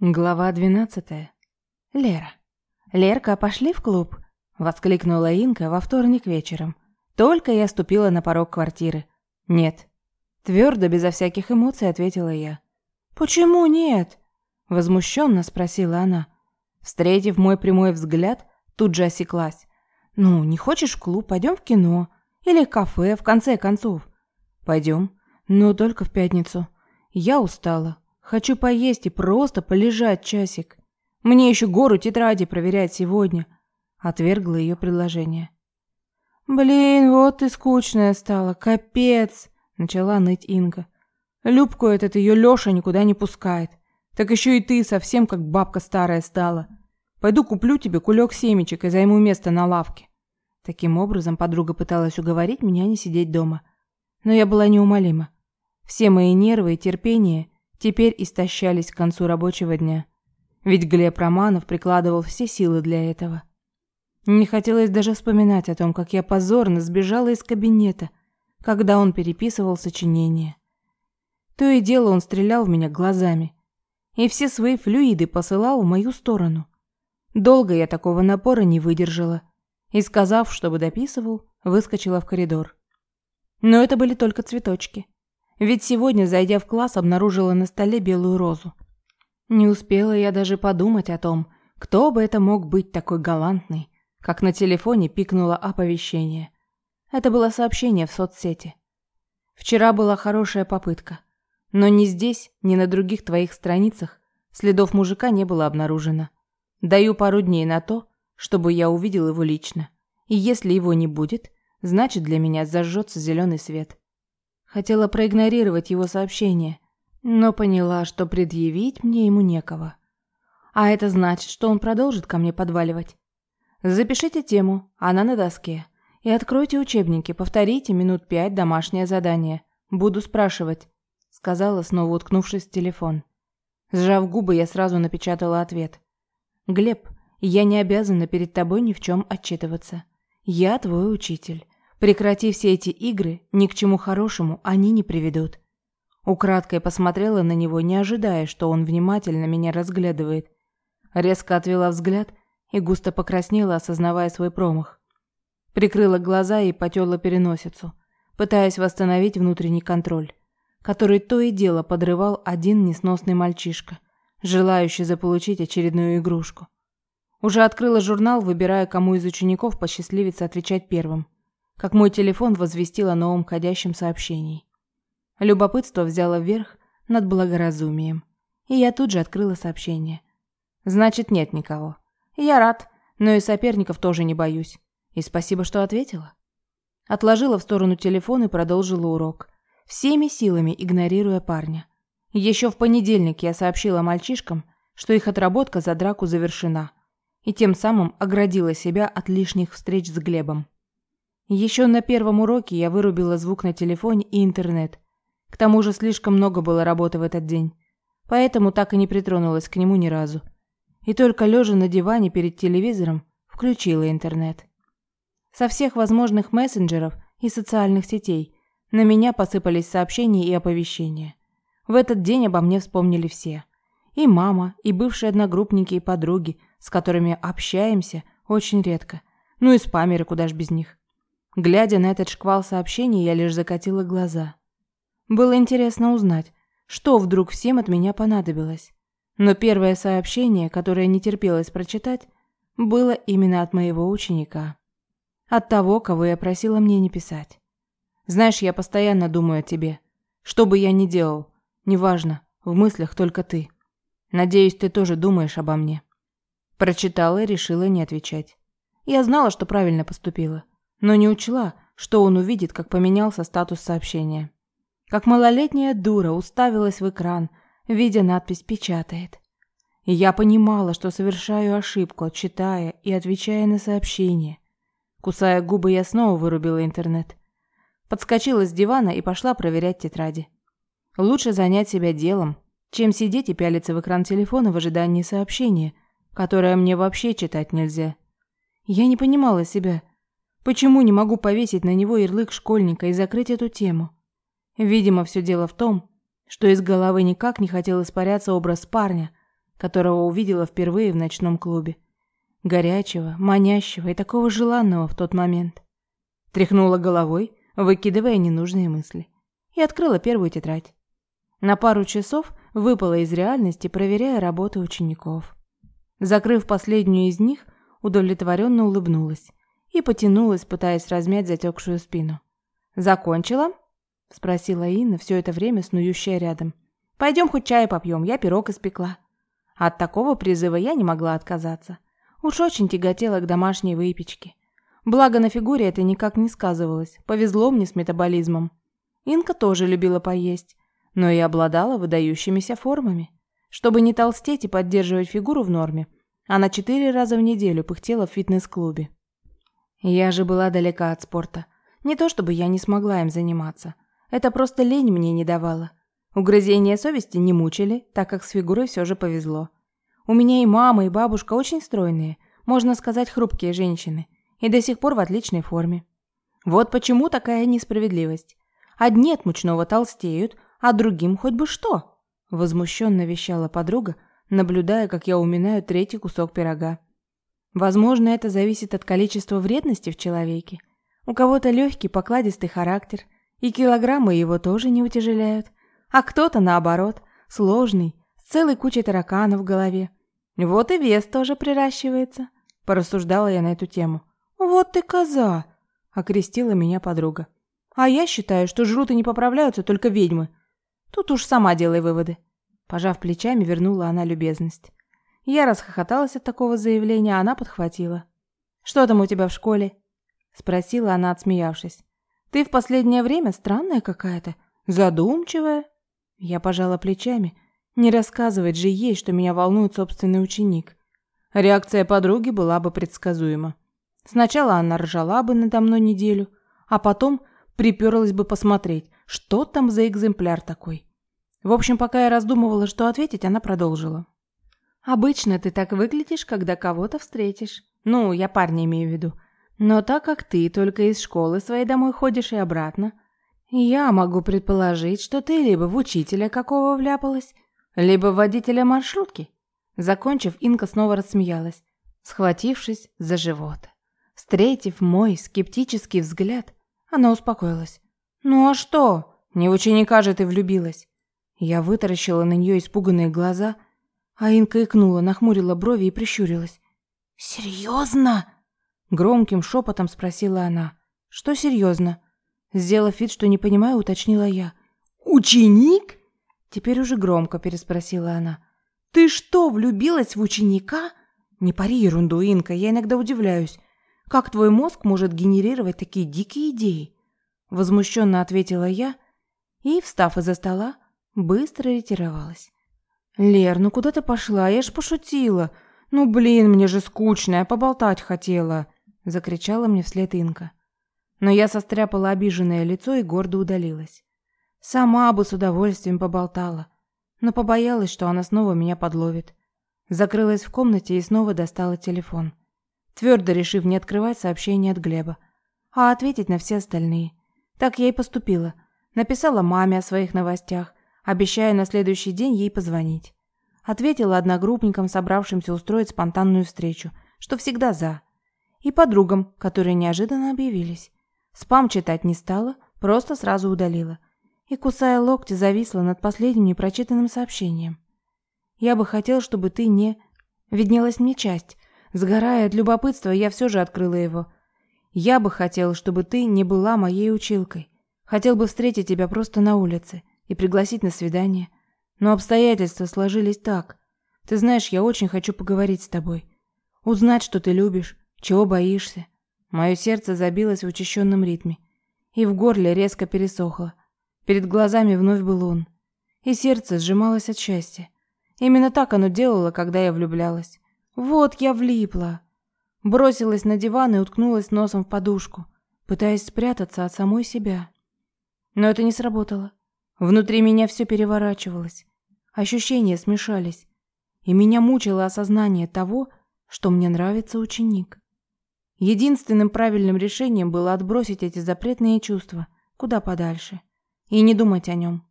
Глава 12. Лера. «Лерка, пошли в клуб?» – воскликнула Инка во вторник вечером. Только я ступила на порог квартиры. «Нет». Твердо, безо всяких эмоций, ответила я. «Почему нет?» – возмущенно спросила она. Встретив мой прямой взгляд, тут же осеклась. «Ну, не хочешь в клуб, пойдем в кино. Или кафе, в конце концов». «Пойдем, но только в пятницу. Я устала». Хочу поесть и просто полежать часик. Мне еще гору тетради проверять сегодня. Отвергла ее предложение. Блин, вот ты скучная стала, капец, начала ныть Инга. Любку этот ее Лёша никуда не пускает. Так еще и ты совсем как бабка старая стала. Пойду куплю тебе кулек семечек и займу место на лавке. Таким образом подруга пыталась уговорить меня не сидеть дома. Но я была неумолима. Все мои нервы и терпение теперь истощались к концу рабочего дня. Ведь Глеб Романов прикладывал все силы для этого. Не хотелось даже вспоминать о том, как я позорно сбежала из кабинета, когда он переписывал сочинение. То и дело он стрелял в меня глазами и все свои флюиды посылал в мою сторону. Долго я такого напора не выдержала и, сказав, чтобы дописывал, выскочила в коридор. Но это были только цветочки. Ведь сегодня, зайдя в класс, обнаружила на столе белую розу. Не успела я даже подумать о том, кто бы это мог быть такой галантный, как на телефоне пикнуло оповещение. Это было сообщение в соцсети. Вчера была хорошая попытка, но ни здесь, ни на других твоих страницах следов мужика не было обнаружено. Даю пару дней на то, чтобы я увидел его лично. И если его не будет, значит для меня зажжется зеленый свет. Хотела проигнорировать его сообщение, но поняла, что предъявить мне ему некого. А это значит, что он продолжит ко мне подваливать. Запишите тему, она на доске. И откройте учебники, повторите минут пять домашнее задание. Буду спрашивать, сказала, снова уткнувшись в телефон. Сжав губы, я сразу напечатала ответ. Глеб, я не обязана перед тобой ни в чем отчитываться. Я твой учитель. Прекрати все эти игры, ни к чему хорошему они не приведут. Украдкой посмотрела на него, не ожидая, что он внимательно меня разглядывает. Резко отвела взгляд и густо покраснела, осознавая свой промах. Прикрыла глаза и потёрла переносицу, пытаясь восстановить внутренний контроль, который то и дело подрывал один несносный мальчишка, желающий заполучить очередную игрушку. Уже открыла журнал, выбирая, кому из учеников посчастливится отвечать первым как мой телефон возвестил о новом входящем сообщении. Любопытство взяло верх над благоразумием, и я тут же открыла сообщение. Значит, нет никого. Я рад, но и соперников тоже не боюсь. И спасибо, что ответила. Отложила в сторону телефон и продолжила урок, всеми силами игнорируя парня. Еще в понедельник я сообщила мальчишкам, что их отработка за драку завершена, и тем самым оградила себя от лишних встреч с Глебом. Еще на первом уроке я вырубила звук на телефоне и интернет. К тому же слишком много было работы в этот день, поэтому так и не притронулась к нему ни разу. И только лежа на диване перед телевизором включила интернет. Со всех возможных мессенджеров и социальных сетей на меня посыпались сообщения и оповещения. В этот день обо мне вспомнили все. И мама, и бывшие одногруппники и подруги, с которыми общаемся очень редко. Ну и спамеры, куда ж без них. Глядя на этот шквал сообщений, я лишь закатила глаза. Было интересно узнать, что вдруг всем от меня понадобилось. Но первое сообщение, которое не терпелось прочитать, было именно от моего ученика. От того, кого я просила мне не писать. Знаешь, я постоянно думаю о тебе. Что бы я ни делал, неважно, в мыслях только ты. Надеюсь, ты тоже думаешь обо мне. Прочитала и решила не отвечать. Я знала, что правильно поступила но не учла, что он увидит, как поменялся статус сообщения. Как малолетняя дура уставилась в экран, видя надпись «Печатает». И я понимала, что совершаю ошибку, читая и отвечая на сообщение. Кусая губы, я снова вырубила интернет. Подскочила с дивана и пошла проверять тетради. Лучше занять себя делом, чем сидеть и пялиться в экран телефона в ожидании сообщения, которое мне вообще читать нельзя. Я не понимала себя, Почему не могу повесить на него ярлык школьника и закрыть эту тему? Видимо, все дело в том, что из головы никак не хотел испаряться образ парня, которого увидела впервые в ночном клубе. Горячего, манящего и такого желанного в тот момент. Тряхнула головой, выкидывая ненужные мысли. И открыла первую тетрадь. На пару часов выпала из реальности, проверяя работы учеников. Закрыв последнюю из них, удовлетворенно улыбнулась и потянулась, пытаясь размять затекшую спину. «Закончила?» – спросила Инна, все это время снующая рядом. «Пойдем хоть чай попьем, я пирог испекла». От такого призыва я не могла отказаться. Уж очень тяготела к домашней выпечке. Благо на фигуре это никак не сказывалось, повезло мне с метаболизмом. Инка тоже любила поесть, но и обладала выдающимися формами. Чтобы не толстеть и поддерживать фигуру в норме, она четыре раза в неделю пыхтела в фитнес-клубе. Я же была далека от спорта. Не то чтобы я не смогла им заниматься. Это просто лень мне не давала. Угрызения совести не мучили, так как с фигурой все же повезло. У меня и мама, и бабушка очень стройные, можно сказать, хрупкие женщины, и до сих пор в отличной форме. Вот почему такая несправедливость. Одни от мучного толстеют, а другим хоть бы что. Возмущенно вещала подруга, наблюдая, как я уминаю третий кусок пирога. Возможно, это зависит от количества вредности в человеке. У кого-то легкий, покладистый характер, и килограммы его тоже не утяжеляют а кто-то, наоборот, сложный, с целой кучей тараканов в голове. Вот и вес тоже приращивается, порассуждала я на эту тему. Вот ты коза, окрестила меня подруга. А я считаю, что жрут и не поправляются только ведьмы. Тут уж сама делай выводы. Пожав плечами, вернула она любезность. Я расхохоталась от такого заявления, а она подхватила. «Что там у тебя в школе?» Спросила она, отсмеявшись. «Ты в последнее время странная какая-то, задумчивая». Я пожала плечами. Не рассказывать же ей, что меня волнует собственный ученик. Реакция подруги была бы предсказуема. Сначала она ржала бы надо мной неделю, а потом приперлась бы посмотреть, что там за экземпляр такой. В общем, пока я раздумывала, что ответить, она продолжила. «Обычно ты так выглядишь, когда кого-то встретишь. Ну, я парня имею в виду. Но так как ты только из школы своей домой ходишь и обратно, я могу предположить, что ты либо в учителя какого вляпалась, либо в водителя маршрутки. Закончив, Инка снова рассмеялась, схватившись за живот. Встретив мой скептический взгляд, она успокоилась. «Ну а что? Не в ученика же ты влюбилась!» Я вытаращила на нее испуганные глаза, а Инка икнула, нахмурила брови и прищурилась. «Серьезно?» Громким шепотом спросила она. «Что серьезно?» Сделав вид, что не понимаю, уточнила я. «Ученик?» Теперь уже громко переспросила она. «Ты что, влюбилась в ученика?» «Не пари ерунду, Инка, я иногда удивляюсь. Как твой мозг может генерировать такие дикие идеи?» Возмущенно ответила я и, встав из-за стола, быстро ретировалась. «Лер, ну куда ты пошла? Я ж пошутила. Ну, блин, мне же скучно, я поболтать хотела!» Закричала мне вслед Инка. Но я состряпала обиженное лицо и гордо удалилась. Сама бы с удовольствием поболтала, но побоялась, что она снова меня подловит. Закрылась в комнате и снова достала телефон, твердо решив не открывать сообщения от Глеба, а ответить на все остальные. Так я и поступила. Написала маме о своих новостях, обещая на следующий день ей позвонить. Ответила одногруппникам, собравшимся устроить спонтанную встречу, что всегда за. И подругам, которые неожиданно объявились. Спам читать не стала, просто сразу удалила. И, кусая локти, зависла над последним непрочитанным сообщением. «Я бы хотел, чтобы ты не...» Виднелась мне часть. Сгорая от любопытства, я все же открыла его. «Я бы хотел, чтобы ты не была моей училкой. Хотел бы встретить тебя просто на улице и пригласить на свидание. Но обстоятельства сложились так. Ты знаешь, я очень хочу поговорить с тобой. Узнать, что ты любишь, чего боишься. Мое сердце забилось в учащенном ритме, и в горле резко пересохло. Перед глазами вновь был он, и сердце сжималось от счастья. Именно так оно делало, когда я влюблялась. Вот я влипла. Бросилась на диван и уткнулась носом в подушку, пытаясь спрятаться от самой себя. Но это не сработало. Внутри меня все переворачивалось. Ощущения смешались, и меня мучило осознание того, что мне нравится ученик. Единственным правильным решением было отбросить эти запретные чувства куда подальше и не думать о нем.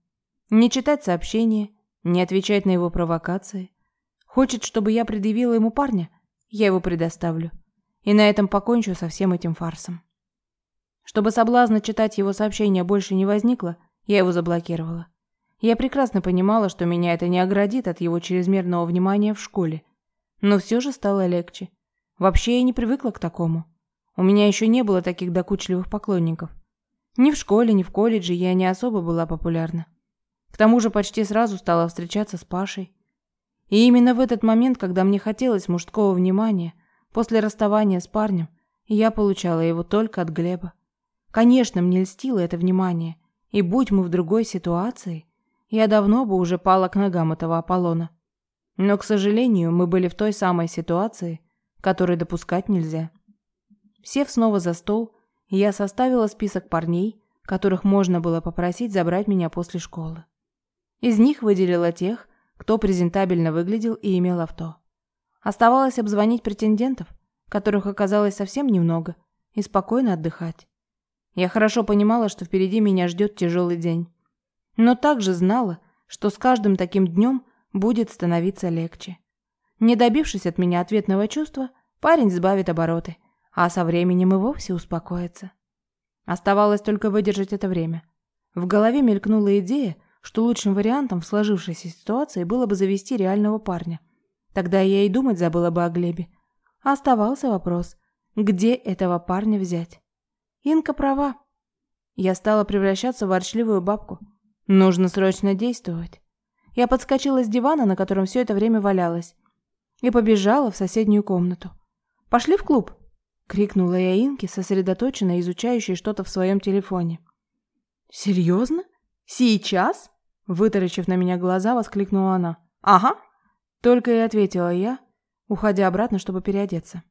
Не читать сообщения, не отвечать на его провокации. Хочет, чтобы я предъявила ему парня? Я его предоставлю. И на этом покончу со всем этим фарсом. Чтобы соблазна читать его сообщения больше не возникло, я его заблокировала. Я прекрасно понимала, что меня это не оградит от его чрезмерного внимания в школе. Но все же стало легче. Вообще я не привыкла к такому. У меня еще не было таких докучливых поклонников. Ни в школе, ни в колледже я не особо была популярна. К тому же почти сразу стала встречаться с Пашей. И именно в этот момент, когда мне хотелось мужского внимания, после расставания с парнем, я получала его только от Глеба. Конечно, мне льстило это внимание, и будь мы в другой ситуации, я давно бы уже пала к ногам этого Аполлона. Но, к сожалению, мы были в той самой ситуации, которой допускать нельзя. Сев снова за стол, я составила список парней, которых можно было попросить забрать меня после школы. Из них выделила тех, кто презентабельно выглядел и имел авто. Оставалось обзвонить претендентов, которых оказалось совсем немного, и спокойно отдыхать. Я хорошо понимала, что впереди меня ждет тяжелый день. Но также знала, что с каждым таким днем будет становиться легче. Не добившись от меня ответного чувства, парень сбавит обороты, а со временем и вовсе успокоится. Оставалось только выдержать это время. В голове мелькнула идея, что лучшим вариантом в сложившейся ситуации было бы завести реального парня. Тогда я и думать забыла бы о Глебе. А оставался вопрос, где этого парня взять? Инка права. Я стала превращаться в ворчливую бабку. Нужно срочно действовать. Я подскочила с дивана, на котором все это время валялась, и побежала в соседнюю комнату. «Пошли в клуб!» — крикнула я Инке, сосредоточенно изучающей что-то в своем телефоне. «Серьезно? Сейчас?» Вытаращив на меня глаза, воскликнула она. «Ага!» Только и ответила я, уходя обратно, чтобы переодеться.